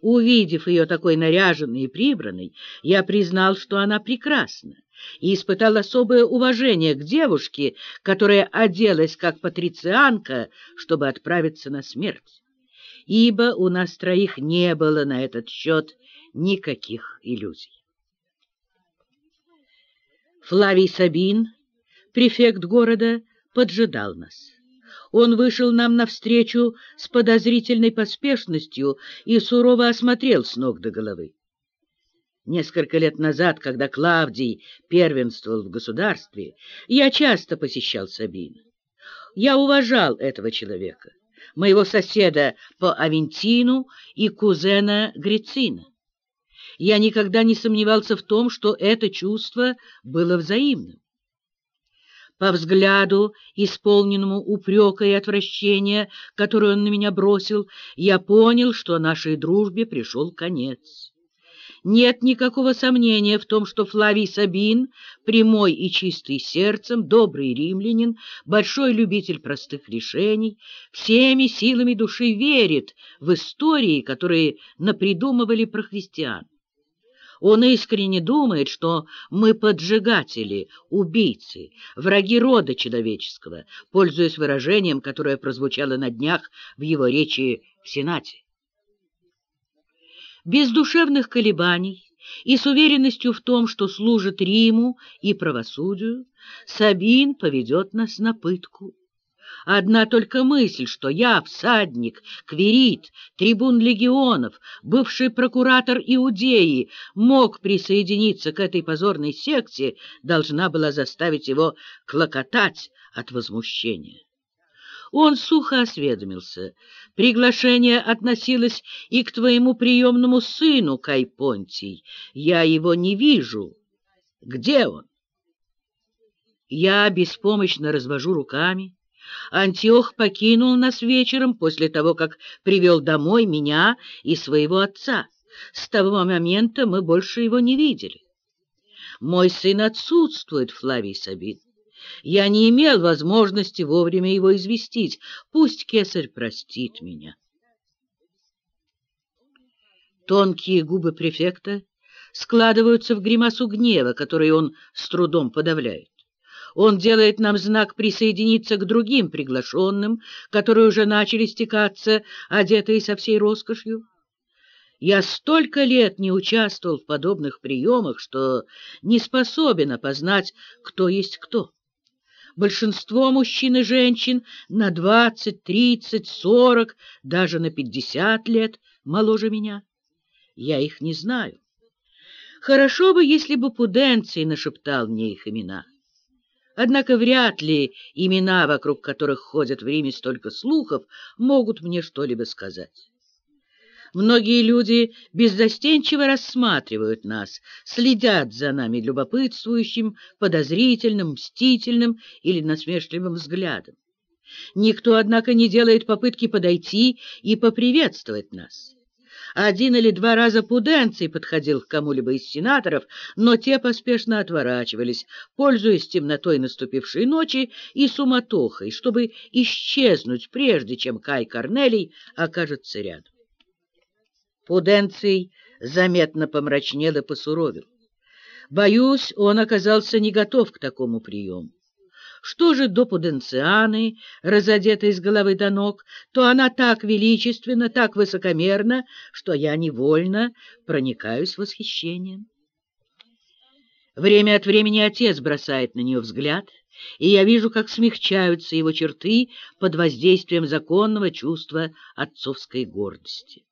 Увидев ее такой наряженной и прибранной, я признал, что она прекрасна, и испытал особое уважение к девушке, которая оделась как патрицианка, чтобы отправиться на смерть. Ибо у нас троих не было на этот счет никаких иллюзий. Флавий Сабин, префект города, поджидал нас. Он вышел нам навстречу с подозрительной поспешностью и сурово осмотрел с ног до головы. Несколько лет назад, когда Клавдий первенствовал в государстве, я часто посещал Сабина. Я уважал этого человека, моего соседа по Авентину и кузена Грицина. Я никогда не сомневался в том, что это чувство было взаимным. По взгляду, исполненному упрека и отвращения, который он на меня бросил, я понял, что нашей дружбе пришел конец. Нет никакого сомнения в том, что Флавий Сабин, прямой и чистый сердцем, добрый римлянин, большой любитель простых решений, всеми силами души верит в истории, которые напридумывали про христиан. Он искренне думает, что мы поджигатели, убийцы, враги рода человеческого, пользуясь выражением, которое прозвучало на днях в его речи в Сенате. Без душевных колебаний и с уверенностью в том, что служит Риму и правосудию, Сабин поведет нас на пытку. Одна только мысль, что я, всадник, квирит, трибун легионов, бывший прокуратор Иудеи, мог присоединиться к этой позорной секте, должна была заставить его клокотать от возмущения. Он сухо осведомился. Приглашение относилось и к твоему приемному сыну, Кайпонтий. Я его не вижу. Где он? Я беспомощно развожу руками. Антиох покинул нас вечером после того, как привел домой меня и своего отца. С того момента мы больше его не видели. Мой сын отсутствует, Флавий Сабин. Я не имел возможности вовремя его известить. Пусть кесарь простит меня. Тонкие губы префекта складываются в гримасу гнева, который он с трудом подавляет. Он делает нам знак присоединиться к другим приглашенным, которые уже начали стекаться, одетые со всей роскошью. Я столько лет не участвовал в подобных приемах, что не способен опознать, кто есть кто. Большинство мужчин и женщин на двадцать, тридцать, сорок, даже на пятьдесят лет моложе меня. Я их не знаю. Хорошо бы, если бы Пуденций нашептал мне их имена. Однако вряд ли имена, вокруг которых ходят в Риме столько слухов, могут мне что-либо сказать. Многие люди беззастенчиво рассматривают нас, следят за нами любопытствующим, подозрительным, мстительным или насмешливым взглядом. Никто, однако, не делает попытки подойти и поприветствовать нас. Один или два раза Пуденций подходил к кому-либо из сенаторов, но те поспешно отворачивались, пользуясь темнотой наступившей ночи и суматохой, чтобы исчезнуть, прежде чем Кай Корнелий окажется рядом. Пуденций заметно помрачнел и посуровил. Боюсь, он оказался не готов к такому приему. Что же до Пуденцианы, разодетой с головы до ног, то она так величественна, так высокомерна, что я невольно проникаюсь восхищением. Время от времени отец бросает на нее взгляд, и я вижу, как смягчаются его черты под воздействием законного чувства отцовской гордости.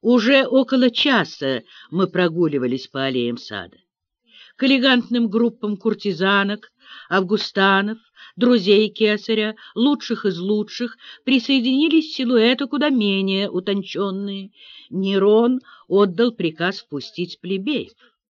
Уже около часа мы прогуливались по аллеям сада. К элегантным группам куртизанок, августанов, друзей кесаря, лучших из лучших, присоединились силуэты куда менее утонченные. Нерон отдал приказ впустить плебеев.